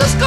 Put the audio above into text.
Just